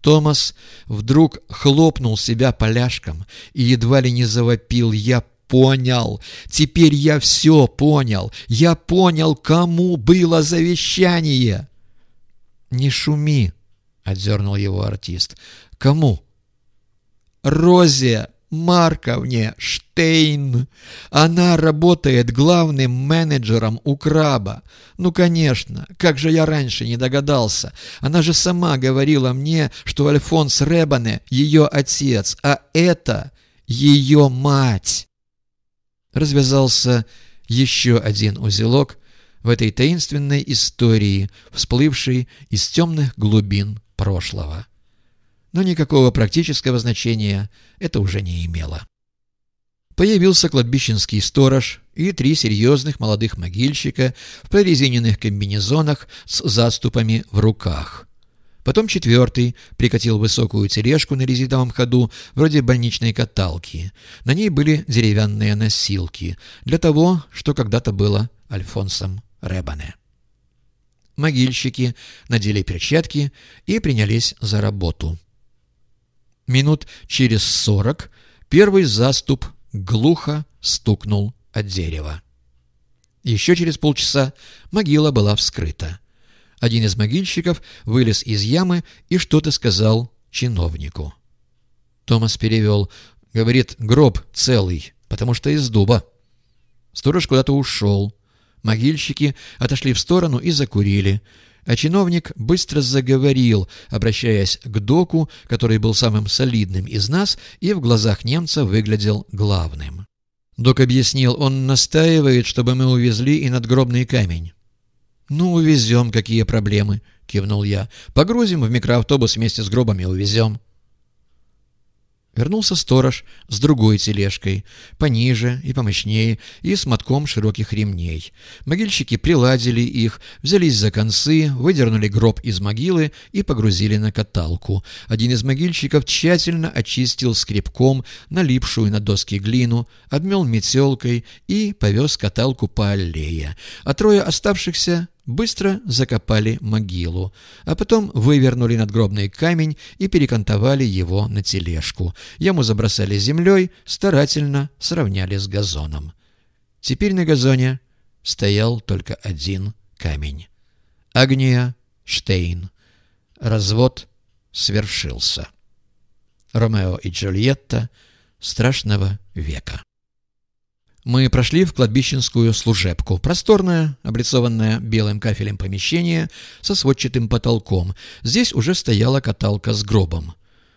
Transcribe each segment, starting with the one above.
Томас вдруг хлопнул себя поляшком и едва ли не завопил «Я понял! Теперь я все понял! Я понял, кому было завещание!» «Не шуми!» — отдернул его артист. «Кому?» «Розе Марковне Штейн. Она работает главным менеджером у Краба. Ну, конечно, как же я раньше не догадался. Она же сама говорила мне, что Альфонс Ребане — ее отец, а это ее мать». Развязался еще один узелок в этой таинственной истории, всплывшей из темных глубин прошлого. Но никакого практического значения это уже не имело. Появился кладбищенский сторож и три серьезных молодых могильщика в прорезиненных комбинезонах с заступами в руках. Потом четвертый прикатил высокую тележку на резиновом ходу, вроде больничной каталки. На ней были деревянные носилки, для того, что когда-то было Альфонсом Ребане. Могильщики надели перчатки и принялись за работу. Минут через сорок первый заступ глухо стукнул от дерева. Еще через полчаса могила была вскрыта. Один из могильщиков вылез из ямы и что-то сказал чиновнику. Томас перевел. Говорит, гроб целый, потому что из дуба. Сторож куда-то ушел. Могильщики отошли в сторону и закурили. А чиновник быстро заговорил, обращаясь к доку, который был самым солидным из нас и в глазах немца выглядел главным. Док объяснил, он настаивает, чтобы мы увезли и надгробный камень. «Ну, увезем, какие проблемы», — кивнул я. «Погрузим в микроавтобус вместе с гробами увезем». Вернулся сторож с другой тележкой, пониже и помощнее, и с мотком широких ремней. Могильщики приладили их, взялись за концы, выдернули гроб из могилы и погрузили на каталку. Один из могильщиков тщательно очистил скребком налипшую на доски глину, обмел метелкой и повез каталку по аллее. А трое оставшихся быстро закопали могилу, а потом вывернули надгробный камень и перекантовали его на тележку. Яму забросали землей, старательно сравняли с газоном. Теперь на газоне стоял только один камень. Агния Штейн. Развод свершился. Ромео и Джульетта страшного века. Мы прошли в кладбищенскую служебку. Просторное, облицованное белым кафелем помещение со сводчатым потолком. Здесь уже стояла каталка с гробом.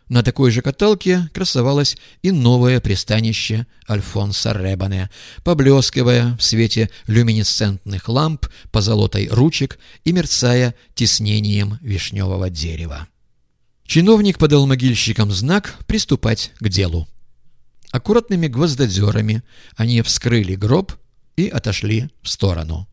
На такой же каталке красовалось и новое пристанище Альфонса Ребане, поблескивая в свете люминесцентных ламп, позолотой ручек и мерцая тиснением вишневого дерева. Чиновник подал могильщикам знак приступать к делу. Аккуратными гвоздодерами они вскрыли гроб и отошли в сторону.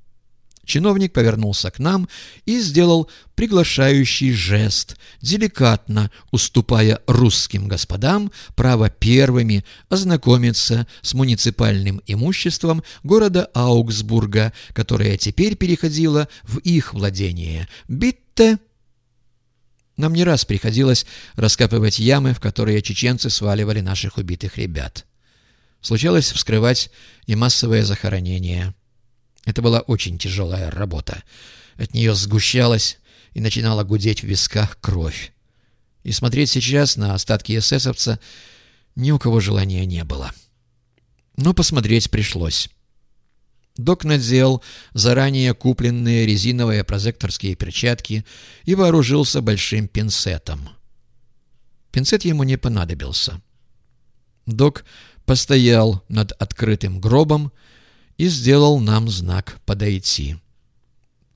Чиновник повернулся к нам и сделал приглашающий жест, деликатно уступая русским господам право первыми ознакомиться с муниципальным имуществом города Аугсбурга, которое теперь переходило в их владение. «Битте!» Нам не раз приходилось раскапывать ямы, в которые чеченцы сваливали наших убитых ребят. Случалось вскрывать и массовое захоронение. Это была очень тяжелая работа. От нее сгущалась и начинала гудеть в висках кровь. И смотреть сейчас на остатки эсэсовца ни у кого желания не было. Но посмотреть пришлось. Док надел заранее купленные резиновые прозекторские перчатки и вооружился большим пинцетом. Пинцет ему не понадобился. Док постоял над открытым гробом и сделал нам знак подойти.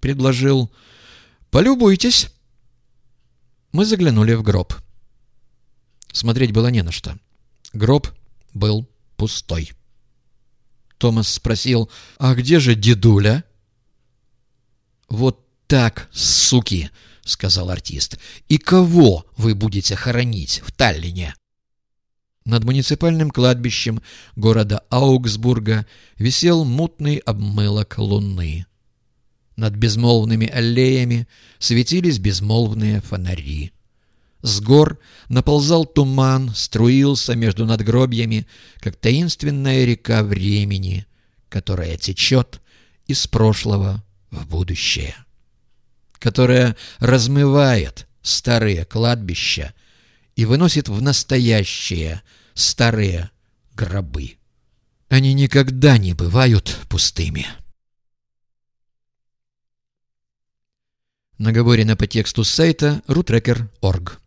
Предложил «Полюбуйтесь». Мы заглянули в гроб. Смотреть было не на что. Гроб был пустой. Томас спросил, «А где же дедуля?» «Вот так, суки!» — сказал артист. «И кого вы будете хоронить в Таллине?» Над муниципальным кладбищем города Аугсбурга висел мутный обмылок луны. Над безмолвными аллеями светились безмолвные фонари. С гор наползал туман, струился между надгробьями, как таинственная река времени, которая течет из прошлого в будущее, которая размывает старые кладбища и выносит в настоящее старые гробы. Они никогда не бывают пустыми. Наговорено по тексту сайта rutracker.org